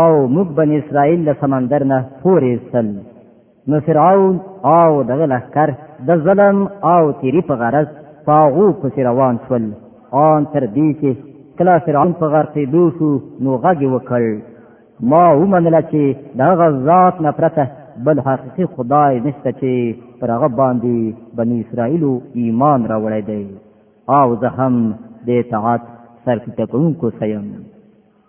او موږ بنی اسرائیل له سمندر نه پورې ایستل نو فرعون او دغه لښکر د ظلم او تیری په غرض په هغو پسې روان شول آن تر دې چې کله فرعون په غرقېدو شو نو غږ یې وکړ ما ومنله چې د هغه ذات نه پرته بل حقیقي خدای نشته چې پر هغه باندې بنی اسرائیلو ایمان راوړی دی او زه هم د اطاعت سرکته کوونکو سیم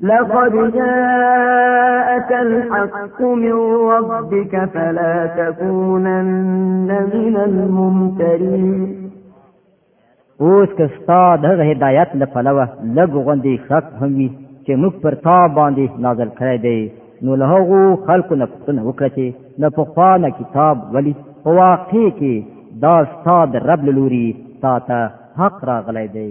لقد جاءك الحق من ربك فلا تكونن من الممترين اوس که ستا دغه هدایت له پلوه لږ غوندې شک هم وي چې موږ پر تا باندې نازل کړی دی نو له هغو خلکو نه پوښتنه وکړه چې له پخوا نه کتاب ولي په واقع کې دا ستا د رب له لوري تا ته حق راغلی دی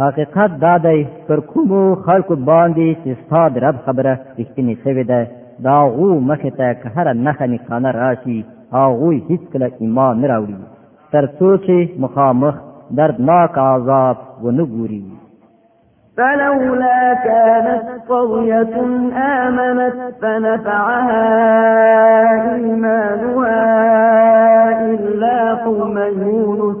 حقیقت دا دی پر کومو خلکو باندې چې ستا د رب خبره رښتینې شوې ده د هغو مخې ته که هره نښه نښانه راشي هغوی هیڅکله ایمان نه راوړي تر څو چې مخامخ دردناک عذاب ونه ګوري فلولا كانت قرية آمنت فنفعها إيمانها إلا قوم يونس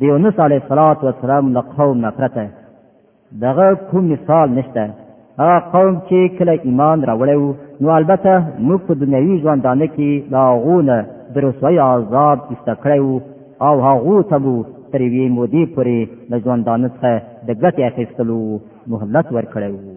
د یونس علیه الصلاۃ والسلام له قوم نه پرته دغه کوم مثال نشته هغه قوم چې کله ایمان راوړی وو نو البته موږ په دنیوي ژوندانه کې د هغو نه د رسوایي عذاب ایسته کړی وو او هغو ته مو تر یوې مودې پورې له ژوندانه څخه د ګټې اخیستلو مهلت ورکړی وو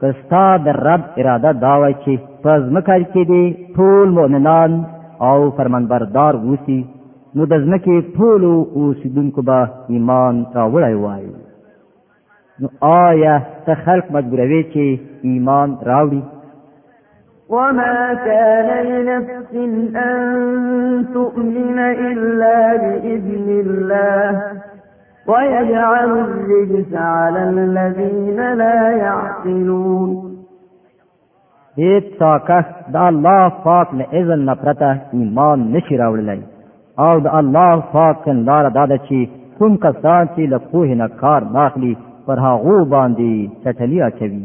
که ستا د رب اراده دا وای چې په ځمکه کې دې ټول مؤمنان او فرمانبردار وسی نو د ځمکې ټول اوسیدونکو به ایمان راوړی وای نو آیا ته خلق مجبوروي چې ایمان راوړي وما كان لنفس أن تؤمن إلا بإذن الله ويجعل الرجس على الذين لا يعقلون هیڅ کس د الله پاک له اذن نه پرته ایمان نشي راوړلی او د الله پاک کندار دا ده چې کوم کسان چې له پوهې نه کار نه اخلي پر هغو باندې چټلي اچوي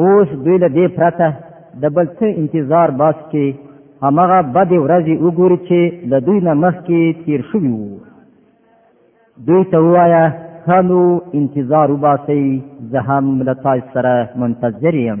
اوس دوی له دې پرته د بل څه انتظار باس کې همغه بدې ورځې وګوري چې له دوی نه مخکې تیر شوي وو دوی ته ووایه ښه نو انتظار وباسئ زه هم له تاسو سره منتظر یم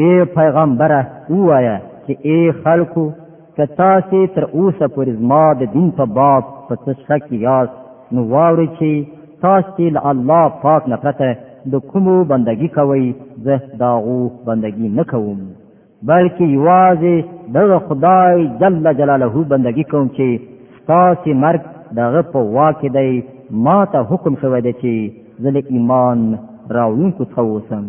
اے پیغمبره وایا چې اے خلکو که تاسو تر اوسه پورې زما د دین په باب په څه شک یاست نو واورئ چې تاسو له الله پاک نه پرته د کومو بندگی کوئ زه داغو بندگی نه کوم بلکې یوازې دغه خدای جل جلاله بندگی کوم چې ستاسو مرګ دغه په واک دی ما ته حکم شوی دی چې زه له ایمان راوړونکو څخه اوسم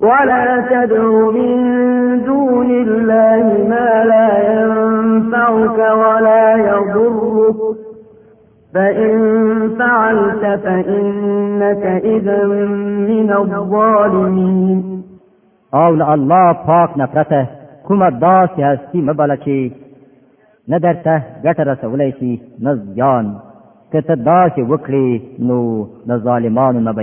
ولا تدع من دون الله ما لا ينفعك ولا يضرك فإن فعلت فإنك إذا من الظالمين او له الله پاک نه پرته کومه داسې هستی مبله چې نه درته ګټه رسولی شي نه زیان که ته داسې وکړې نو له ظالمانو نه به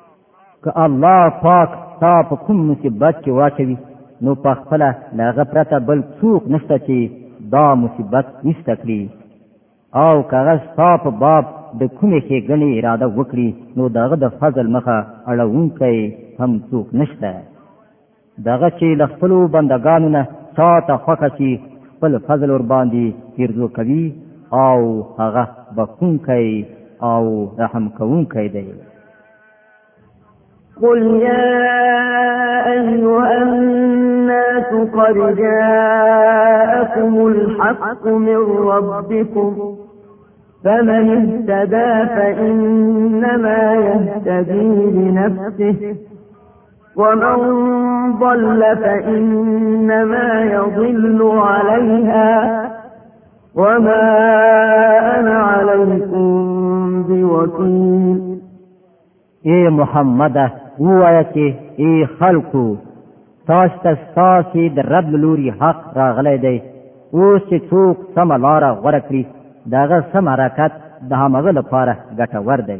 که الله پاک تا په کوم مصیبت کې واچوي نو په خپل لاغه پرته بل څوک نشته چې دا مصیبت نشته کړي او کاغذ تا په باب د کومې ښېګڼې اراده وکړي نو دغه د فضل مخه اړوونکی هم څوک نشته دغه چې له خپلو بندګانو نه چا ته خوښه شي خپل فضل ور باندې ګرځو کوي او هغه بخونکی او رحم کوونکی دی قل يا أيها الناس قد جاءكم الحق من ربكم فمن اهتدى فإنما يهتدي لنفسه ومن ضل فإنما يضل عليها وما أنا عليكم بوكيل اے محمد وایا چې اے خلکو تاسو ته تاسو د رب لوري حق راغلی دی اوس چې څوک سم لار غوړه کړی داغه سم حرکت د هغه لپاره ګټور دی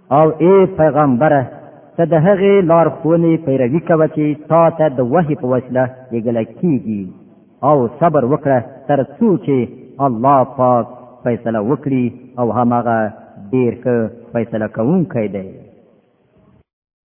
او ای پیغمبره ته د هغې لارښوونې پیروي کوه چې تا ته د وحي په وسیله لېږل کیږي او صبر وکړه تر څو چې الله پاک فیصله وکړي او هماغه ډیر ښه فیصله کوونکی دی